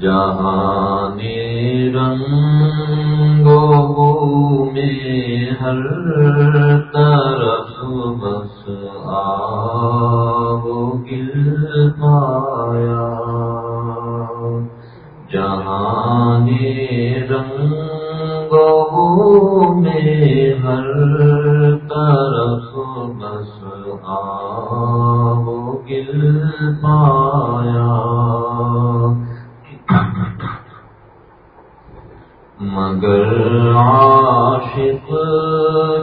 جہاں رنگوں میں ہر طرف بس آ عاشق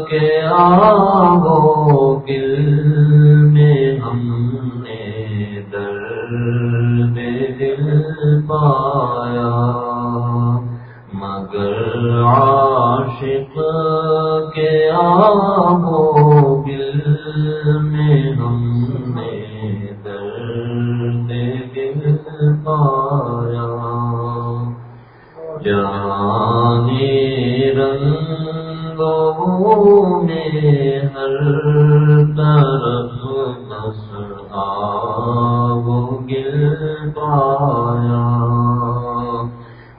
کے آبو گل پایا۔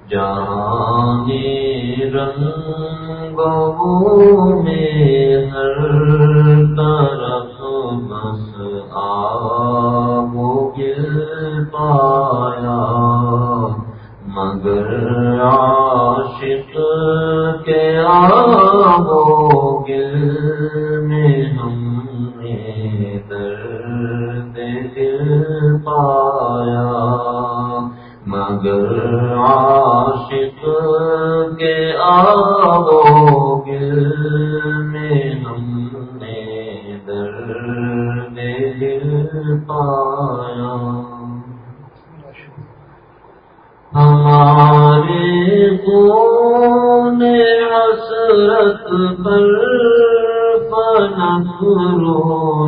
جہاں رنگ میں ہر نے درد دل پایا ہمارے کو نے حسرت پر فن رو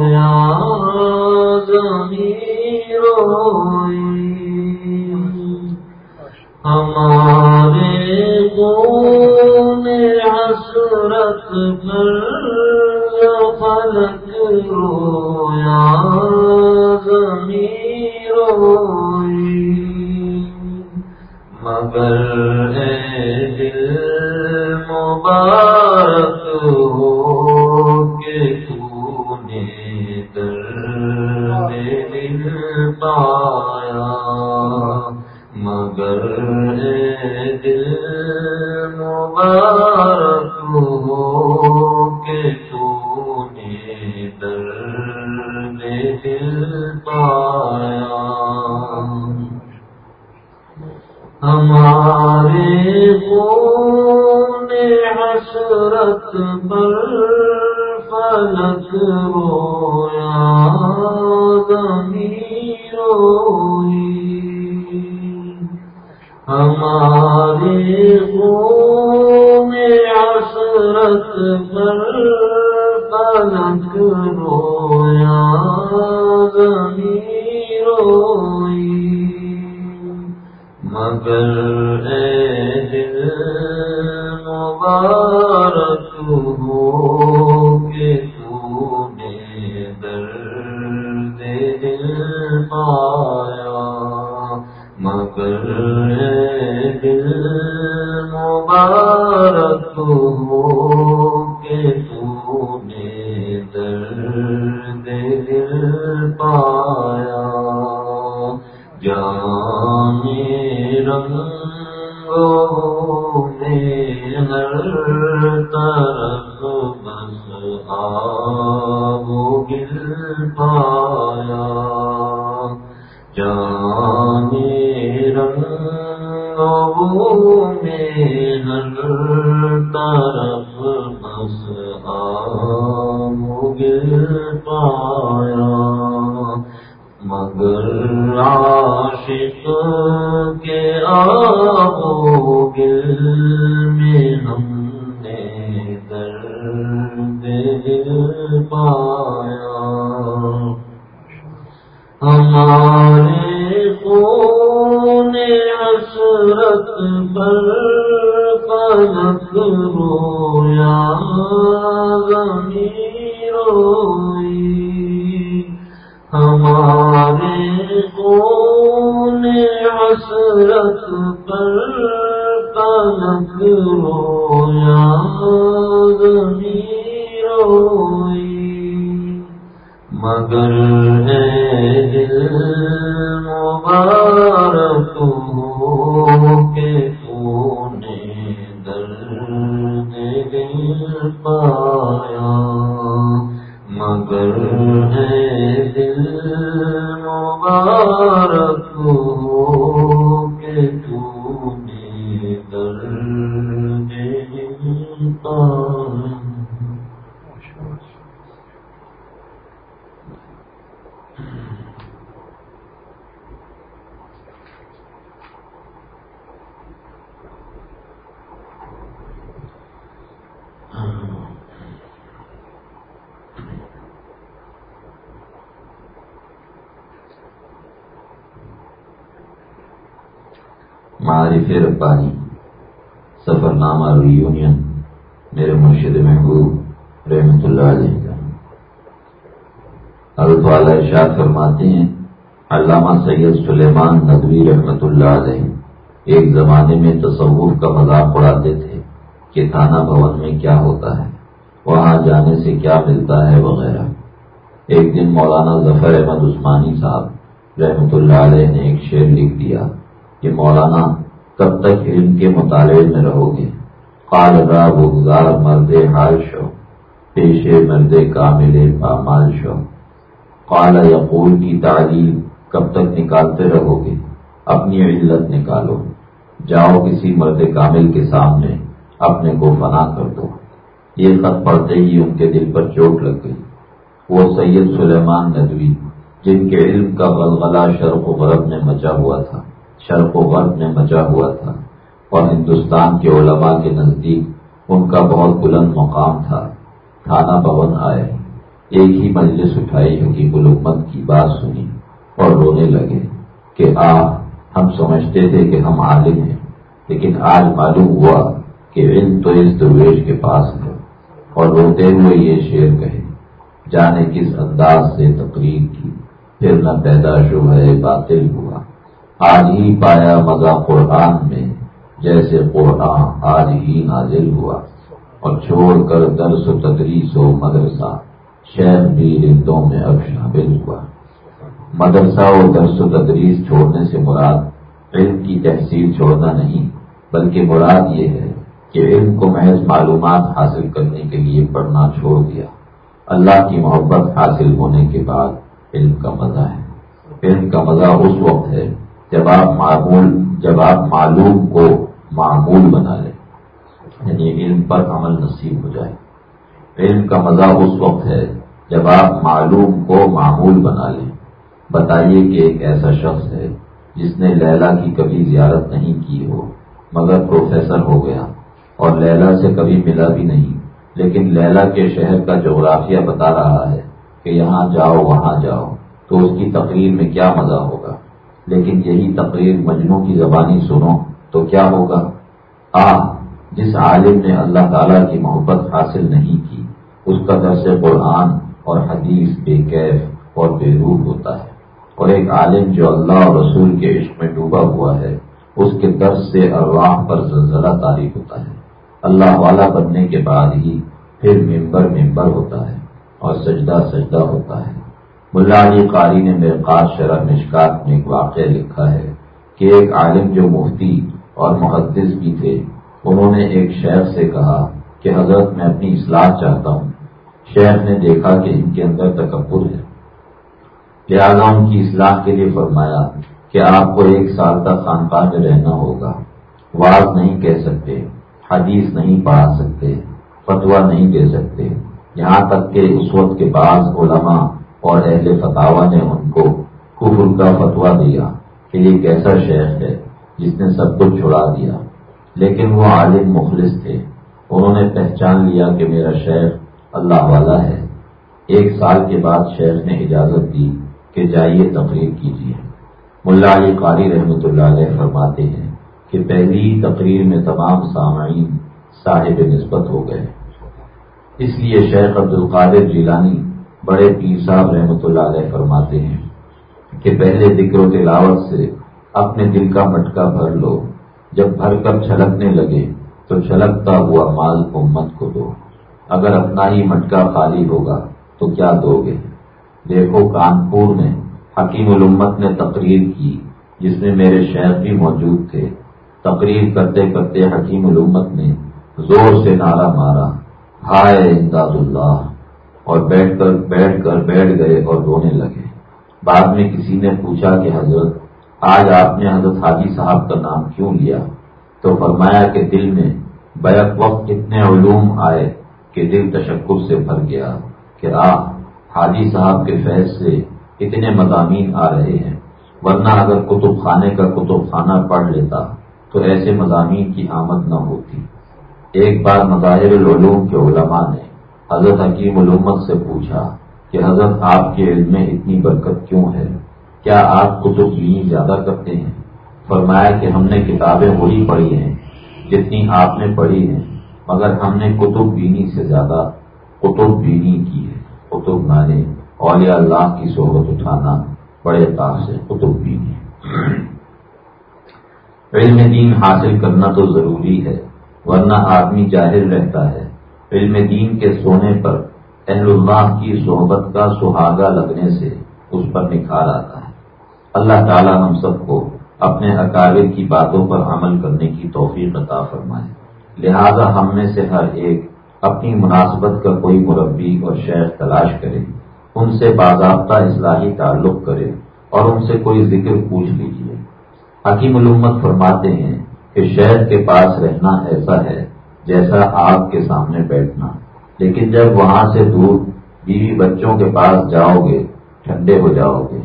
مگر اے دل مبارک ہو کہ تو نے درد دل پا ہو۔ آ عاشق مگر معرف ربانی سفر نامہ ریونین میرے مرشد محبوب رحمت اللہ علیہ کا حضرت والا ارشاد فرماتے ہیں، علامہ سید سلیمان ندوی رحمت اللہ علیہ ایک زمانے میں تصوف کا مذاق اڑاتے تھے کہ تھانہ بھون میں کیا ہوتا ہے، وہاں جانے سے کیا ملتا ہے وغیرہ۔ ایک دن مولانا ظفر احمد عثمانی صاحب رحمت اللہ علیہ نے ایک شعر لکھ دیا۔ کہ مولانا کب تک علم کے مطالعے میں رہو گے؟ قال را بگزار مرد حال شو، پیش مرد کامل پامال شو۔ قال یقول کی تعلیم کب تک نکالتے رہو گے؟ اپنی علت نکالو۔ جاؤ کسی مرد کامل کے سامنے اپنے کو فنا کر دو۔ یہ خط پڑھتے ہی ان کے دل پر چوٹ لگ گئی۔ وہ سید سلیمان ندوی، جن کے علم کا غلغلہ شرق و غرب میں مچا ہوا تھا۔ شرق و غرب میں مچا ہوا تھا اور ہندوستان کے علماء کے نزدیک ان کا بہت بلند مقام تھا۔ تھانہ بھون آئے۔ ایک ہی مجلس اٹھائی حکیم الامت کی بات سنی اور رونے لگے کہ آ ہم سمجھتے تھے کہ ہم عالم ہیں، لیکن آج معلوم ہوا کہ علم تو اس درویش کے پاس ہے۔ اور روتے ہوئے یہ شعر کہے، جانے کس انداز سے تقریر کی، پھر نہ پیدا شبہ باطل ہوا۔ آج ہی پایا مزہ قرآن میں، جیسے قرآن آج ہی نازل ہوا۔ اور چھوڑ کر درس و تدریس و مدرسہ شہر بھی رندوں میں اب شامل ہوا۔ مدرسہ و درس و تدریس چھوڑنے سے مراد علم کی تحصیل چھوڑنا نہیں، بلکہ مراد یہ ہے کہ علم کو محض معلومات حاصل کرنے کے لیے پڑھنا چھوڑ دیا۔ اللہ کی محبت حاصل ہونے کے بعد علم کا مزہ ہے۔ علم کا مزہ اس وقت ہے جب آپ معمول جب آپ معلوم کو معمول بنا لیں یعنی علم پر عمل نصیب ہو جائے۔ علم کا مزہ اس وقت ہے جب آپ معلوم کو معمول بنا لیں۔ بتائیے کہ ایک ایسا شخص ہے جس نے لیلا کی کبھی زیارت نہیں کی ہو، مگر پروفیسر ہو گیا، اور لیلا سے کبھی ملا بھی نہیں۔ لیکن لیلا کے شہر کا جغرافیہ بتا رہا ہے کہ یہاں جاؤ، وہاں جاؤ، تو اس کی تقریر میں کیا مزہ ہوگا؟ لیکن یہی تقریر مجنو کی زبانی سنو تو کیا ہوگا؟ آ جس عالم نے اللہ تعالیٰ کی محبت حاصل نہیں کی، اس کا درس قرآن اور حدیث بے کیف اور بے روح ہوتا ہے۔ اور ایک عالم جو اللہ اور رسول کے عشق میں ڈوبا ہوا ہے، اس کے درس سے ارواح پر زلزلہ تاریخ ہوتا ہے۔ اللہ والا بننے کے بعد ہی پھر ممبر ممبر ہوتا ہے اور سجدہ سجدہ ہوتا ہے۔ ملا علی قاری نے میرے شرح مشکات میں ایک واقعہ لکھا ہے کہ ایک عالم جو مفتی اور محدث بھی تھے، انہوں نے ایک شیخ سے کہا کہ حضرت میں اپنی اصلاح چاہتا ہوں۔ شیخ نے دیکھا کہ ان کے اندر تکبر ہے۔ لہٰذا ان کی اصلاح کے لیے فرمایا کہ آپ کو ایک سال تک خانقاہ میں رہنا ہوگا۔ واز نہیں کہہ سکتے، حدیث نہیں پڑھا سکتے فتوا نہیں دے سکتے۔ یہاں تک کہ اس وقت کے بعض علماء اور اہل فتوا نے ان کو؟ کفر کا فتوا دیا کہ یہ کیسا شیخ ہے جس نے سب کچھ چھڑا دیا۔ لیکن وہ عالم مخلص تھے۔ انہوں نے پہچان لیا کہ میرا شیخ اللہ والا ہے۔ ایک سال کے بعد شیخ نے اجازت دی کہ جائیے تقریر کیجیے۔ ملا علی قاری رحمۃ اللہ علیہ فرماتے ہیں کہ پہلی تقریر میں تمام سامعین صاحب نسبت ہو گئے۔ اس لیے شیخ عبد القادر جیلانی بڑے پیر صاحب رحمۃ اللہ علیہ فرماتے ہیں کہ پہلے ذکر و تلاوت سے اپنے دل کا مٹکا بھر لو۔ جب بھر کر چھلکنے لگے تو چھلکتا ہوا مال امت کو دو۔ اگر اپنا ہی مٹکا خالی ہوگا تو کیا دو گے؟ دیکھو کانپور میں حکیم الامت نے تقریر کی، جس میں میرے شہر بھی موجود تھے۔ تقریر کرتے کرتے حکیم الامت نے زور سے نعرہ مارا، ہائے امداد اللہ! اور بیٹھ کر بیٹھ کر بیٹھ گئے اور رونے لگے۔ بعد میں کسی نے پوچھا کہ حضرت، آج آپ نے حضرت حاجی صاحب کا نام کیوں لیا؟ تو فرمایا کہ دل میں بیک وقت اتنے علوم آئے کہ دل تشکر سے بھر گیا کہ آپ حاجی صاحب کے فیض سے اتنے مضامین آ رہے ہیں۔ ورنہ اگر کتب خانے کا کتب خانہ پڑھ لیتا تو ایسے مضامین کی آمد نہ ہوتی۔ ایک بار مظاہر العلوم کے علماء نے حضرت حکیم علومت سے پوچھا کہ حضرت آپ کے علم میں اتنی برکت کیوں ہے؟ کیا آپ کتب بھی زیادہ کرتے ہیں؟ فرمایا کہ ہم نے کتابیں وہی پڑھی ہیں، جتنی آپ نے پڑھی ہیں، مگر ہم نے کتب بینی سے زیادہ، کتب بینی کی ہے۔ کتب مانے، اولیاء اللہ کی صحبت اٹھانا بڑے کام سے کتب بینی علم دین حاصل کرنا تو ضروری ہے، ورنہ آدمی جاہر رہتا ہے۔ علم دین کے سونے پر اہل اللہ کی صحبت کا سہاگا لگنے سے اس پر نکھار آتا ہے۔ اللہ تعالی ہم سب کو اپنے اکابر کی باتوں پر عمل کرنے کی توفیق عطا فرمائے۔ لہذا ہم میں سے ہر ایک اپنی مناسبت کا کوئی مربی اور شیخ تلاش کرے، ان سے باضابطہ اصلاحی تعلق کرے اور ان سے کوئی ذکر پوچھ لیجیے حکیم علومت فرماتے ہیں کہ شہر کے پاس رہنا ایسا ہے جیسا آپ کے سامنے بیٹھنا۔ لیکن جب وہاں سے دور بیوی بچوں کے پاس جاؤ گے، ٹھنڈے ہو جاؤ گے۔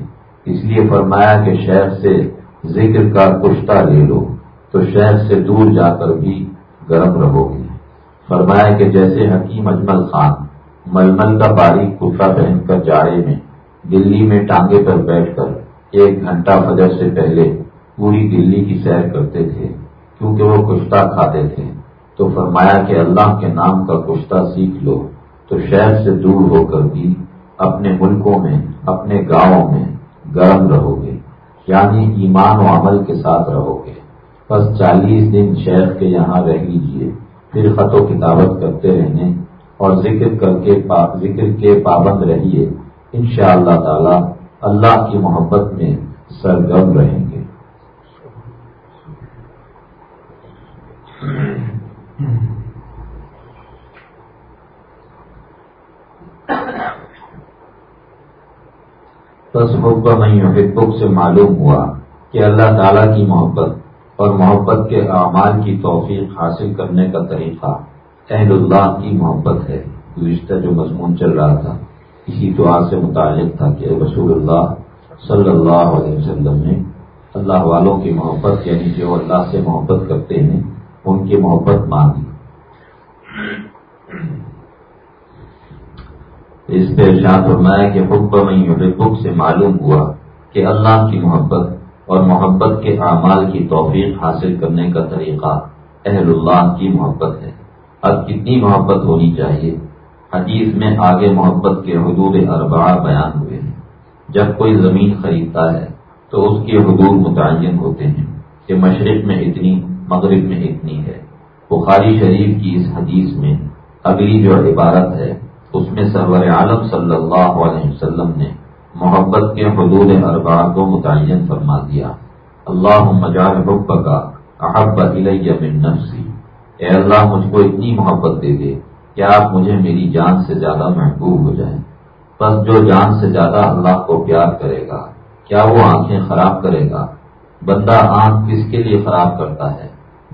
اس لیے فرمایا کہ شہر سے ذکر کا کشتہ لے لو، تو شہر سے دور جا کر بھی گرم رہو گے۔ فرمایا کہ جیسے حکیم اجمل خان ململ کا باریک کرتا پہن کر جاڑے میں دلی میں ٹانگے پر بیٹھ کر ایک گھنٹہ فجر سے پہلے پوری دلی کی سیر کرتے تھے، کیونکہ وہ کشتہ کھاتے تھے۔ تو فرمایا کہ اللہ کے نام کا کشتہ سیکھ لو، تو شہر سے دور ہو کر بھی اپنے ملکوں میں، اپنے گاؤں میں گرم رہو گے یعنی ایمان و عمل کے ساتھ رہو گے۔ بس چالیس دن شیخ کے یہاں رہ لیجیے پھر خط و کتابت کرتے رہنے اور ذکر کر کے ذکر کے پابند رہیے۔ ان شاء اللہ تعالی اللہ کی محبت میں سرگرم رہیں گے۔ بس حکم حکم سے معلوم ہوا کہ اللہ تعالیٰ کی محبت اور محبت کے اعمال کی توفیق حاصل کرنے کا طریقہ اہل اللہ کی محبت ہے۔ گزشتہ جو مضمون چل رہا تھا، اسی دعا سے متعلق تھا کہ رسول اللہ صلی اللہ علیہ وسلم نے اللہ والوں کی محبت یعنی جو اللہ سے محبت کرتے ہیں، ان کی محبت مانگی۔ اس پہ ارشاد فرمایا کہ حکم سے معلوم ہوا کہ اللہ کی محبت اور محبت کے اعمال کی توفیق حاصل کرنے کا طریقہ اہل اللہ کی محبت ہے۔ اب کتنی محبت ہونی چاہیے؟ حدیث میں آگے محبت کے حدود اربعہ بیان ہوئے ہیں۔ جب کوئی زمین خریدتا ہے تو اس کے حدود متعین ہوتے ہیں کہ مشرق میں اتنی، مغرب میں اتنی ہے۔ بخاری شریف کی اس حدیث میں اگلی جو عبارت ہے اس میں سرور عالم صلی اللہ علیہ وسلم نے محبت کے حدود اربا کو متعین فرما دیا۔ اللہ مجال حب کا احب من نفسی۔ اے اللہ، مجھ کو اتنی محبت دے دے کہ آپ مجھے میری جان سے زیادہ محبوب ہو جائیں۔ بس جو جان سے زیادہ اللہ کو پیار کرے گا، کیا وہ آنکھیں خراب کرے گا؟ بندہ آنکھ کس کے لیے خراب کرتا ہے؟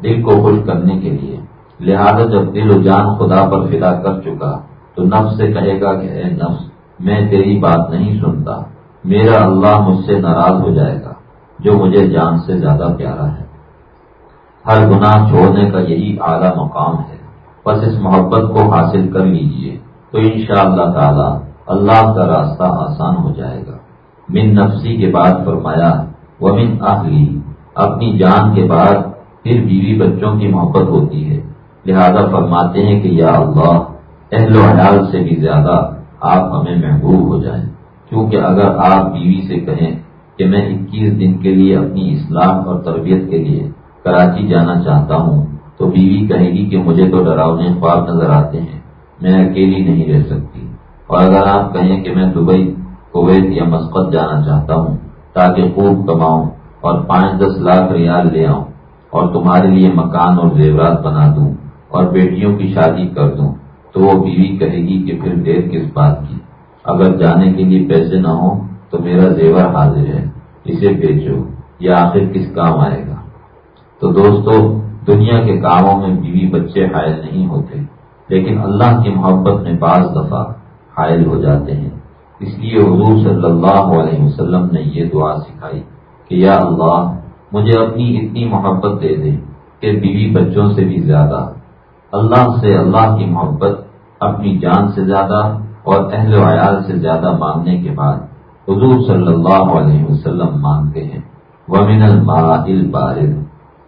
دل کو خوش کرنے کے لیے۔ لہذا جب دل و جان خدا پر فدا کر چکا تو نفس سے کہے گا کہ اے نفس، میں تیری بات نہیں سنتا۔ میرا اللہ مجھ سے ناراض ہو جائے گا، جو مجھے جان سے زیادہ پیارا ہے۔ ہر گناہ چھوڑنے کا یہی اعلیٰ مقام ہے۔ بس اس محبت کو حاصل کر لیجیے، تو انشاءاللہ اللہ تعالی اللہ کا راستہ آسان ہو جائے گا۔ من نفسی کے بعد فرمایا وہ من اہلی، اپنی جان کے بعد پھر بیوی بچوں کی محبت ہوتی ہے۔ لہذا فرماتے ہیں کہ یا اللہ اہل و حیال سے بھی زیادہ آپ ہمیں محبوب ہو جائیں۔ کیونکہ اگر آپ بیوی سے کہیں کہ میں اکیس دن کے لیے اپنی اسلام اور تربیت کے لیے کراچی جانا چاہتا ہوں، تو بیوی کہے گی کہ مجھے تو ڈراؤنے خواب نظر آتے ہیں، میں اکیلی نہیں رہ سکتی۔ اور اگر آپ کہیں کہ میں دبئی، کویت یا مسقط جانا چاہتا ہوں، تاکہ خوب کماؤں اور پانچ دس لاکھ ریال لے آؤں اور تمہارے لیے مکان اور زیورات بنا دوں اور بیٹیوں کی شادی کر دوں تو وہ بیوی کہے گی کہ پھر دیر کس بات کی۔ اگر جانے کے لیے پیسے نہ ہوں تو میرا زیور حاضر ہے، اسے بیچو، یہ آخر کس کام آئے گا؟ تو دوستو، دنیا کے کاموں میں بیوی بچے حائل نہیں ہوتے، لیکن اللہ کی محبت میں بعض دفعہ حائل ہو جاتے ہیں۔ اس لیے حضور صلی اللہ علیہ وسلم نے یہ دعا سکھائی کہ یا اللہ، مجھے اپنی اتنی محبت دے دے کہ بیوی بچوں سے بھی زیادہ۔ اللہ سے اللہ کی محبت اپنی جان سے زیادہ اور اہل و عیال سے زیادہ مانگنے کے بعد حضور صلی اللہ علیہ وسلم مانگتے ہیں۔ ومن الماء بارد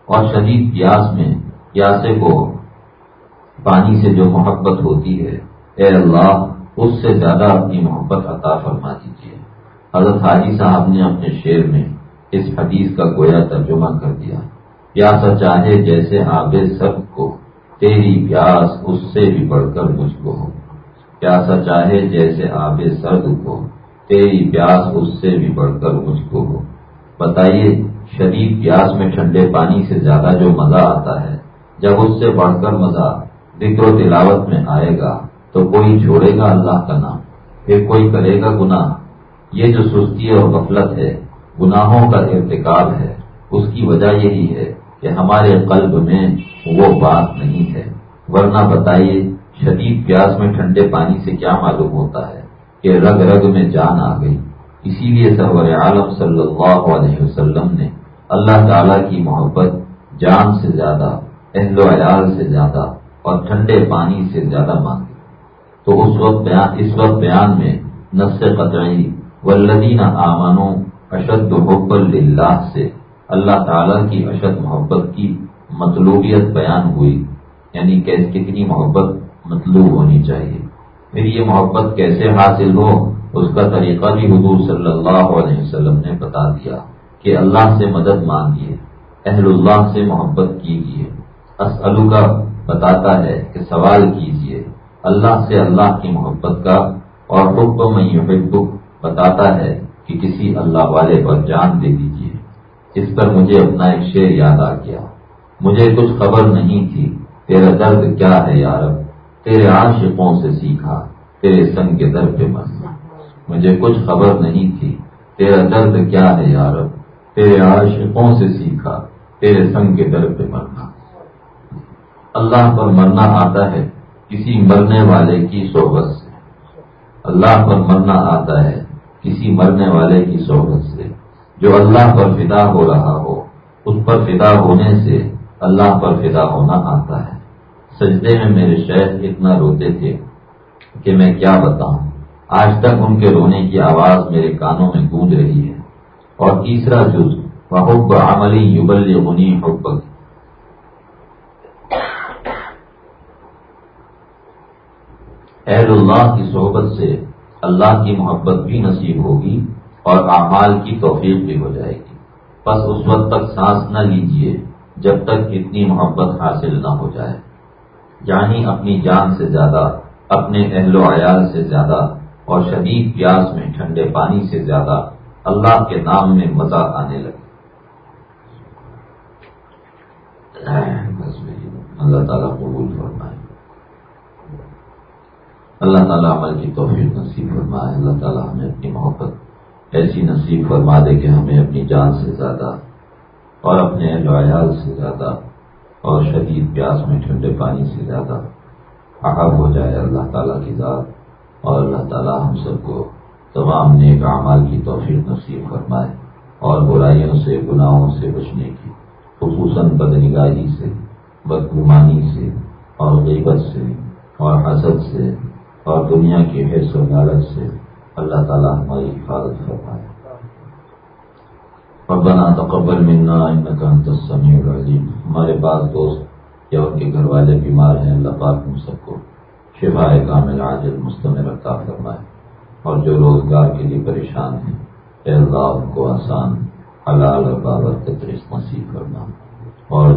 اور شدید پیاس میں پیاسے کو پانی سے جو محبت ہوتی ہے، اے اللہ، اس سے زیادہ اپنی محبت عطا فرما دیجیے حضرت حاجی صاحب نے اپنے شعر میں اس حدیث کا گویا ترجمہ کر دیا۔ پیاسا چاہے جیسے آب سب کو۔ تیری پیاس اس سے بھی بڑھ کر مجھ کو ہو۔ پیاسا چاہے جیسے آب سرد کو؟ تیری پیاس اس سے بھی بڑھ کر مجھ کو ہو۔ بتائیے، شدید پیاس میں ٹھنڈے پانی سے زیادہ جو مزہ آتا ہے، جب اس سے بڑھ کر مزہ ذکر و تلاوت میں آئے گا، تو کوئی چھوڑے گا اللہ کا نام، پھر کوئی کرے گا گناہ۔ یہ جو سستی اور غفلت ہے، گناہوں کا ارتکاب ہے، اس کی وجہ یہی ہے۔ کہ ہمارے قلب میں وہ بات نہیں ہے۔ ورنہ بتائیے، شدید پیاس میں ٹھنڈے پانی سے کیا معلوم ہوتا ہے کہ رگ رگ میں جان آ گئی۔ اسی لیے سرور عالم صلی اللہ علیہ وسلم نے اللہ تعالی کی محبت جان سے زیادہ، اہل و عیال سے زیادہ اور ٹھنڈے پانی سے زیادہ مانگی۔ تو اس وقت بیان، اس وقت بیان میں نس قطعی ولدین آمانوں اشد حب اللہ سے اللہ تعالی کی اشد محبت کی مطلوبیت بیان ہوئی یعنی کتنی محبت مطلوب ہونی چاہیے۔ پھر یہ محبت کیسے حاصل ہو، اس کا طریقہ بھی حضور صلی اللہ علیہ وسلم نے بتا دیا کہ اللہ سے مدد مانگیے، اہل اللہ سے محبت کیجیے۔ اسلو کا بتاتا ہے کہ سوال کیجیے، اللہ سے اللہ کی محبت کا، اور حب میں بتاتا ہے کہ کسی اللہ والے پر جان دے دیجیے۔ اس پر مجھے اپنا ایک شعر یاد آ گیا۔ مجھے کچھ خبر نہیں تھی، تیرا درد کیا ہے یارب تیرے عاشقوں سے سیکھا، تیرے سنگ کے در پہ مرنا مجھے کچھ خبر نہیں تھی، تیرا درد کیا ہے یارب تیرے عاشقوں سے سیکھا، تیرے سنگ کے در پہ مرنا۔ اللہ پر مرنا آتا ہے، کسی مرنے والے کی صحبت سے۔ اللہ پر مرنا آتا ہے، کسی مرنے والے کی صحبت سے۔ جو اللہ پر فدا ہو رہا ہو، اس پر فدا ہونے سے اللہ پر فدا ہونا آتا ہے۔ سجدے میں میرے شہر اتنا روتے تھے کہ میں کیا بتاؤں۔ آج تک ان کے رونے کی آواز میرے کانوں میں گونج رہی ہے۔ اور تیسرا جز حب عملی یوبل غنی حب اہل اللہ کی صحبت سے اللہ کی محبت بھی نصیب ہوگی۔ اور اعمال کی توفیق بھی ہو جائے گی۔ بس اس وقت تک سانس نہ لیجیے جب تک اتنی محبت حاصل نہ ہو جائے۔ یعنی اپنی جان سے زیادہ، اپنے اہل و عیال سے زیادہ اور شدید پیاس میں ٹھنڈے پانی سے زیادہ اللہ کے نام میں مزہ آنے لگے۔ اللہ تعالیٰ قبول فرمائے۔ اللہ تعالیٰ عمل کی توفیق نصیب فرمائے۔ اللہ تعالیٰ ہمیں اپنی محبت ایسی نصیب فرما دے کہ ہمیں اپنی جان سے زیادہ اور اپنے اہل عیال سے زیادہ اور شدید پیاس میں ٹھنڈے پانی سے زیادہ احب ہو جائے اللہ تعالیٰ کی ذات اور اللہ تعالیٰ ہم سب کو تمام نیک اعمال کی توفیق نصیب فرمائے اور برائیوں سے، گناہوں سے بچنے کی، خصوصاً بدنگاہی سے، بدگمانی سے اور غیبت سے اور حسد سے اور دنیا کی حیث و غالت سے اللہ تعالیٰ ہماری حفاظت فرمائے۔ ربنا تقبل منا انك انت السميع العليم ہمارے بعض دوست یا ان کے گھر والے بیمار ہیں، اللہ پاک ہم سب کو شفا کامل، عاجل، مستمر عطا فرمائے۔ اور جو روزگار کے لیے پریشان ہیں، اے اللہ ان کو آسان، حلال اور بابر رس نصیب کرنا اور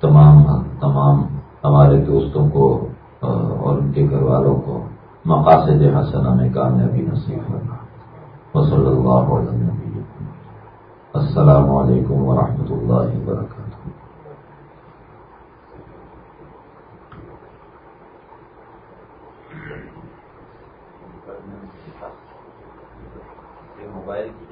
تمام تمام ہمارے دوستوں کو اور ان کے گھر والوں کو مقاصد حسنہ میں کامیابی نصیب کرنا وصلی اللہ علیہ السلام علیکم ورحمۃ اللہ وبرکاتہ۔ موبائل کی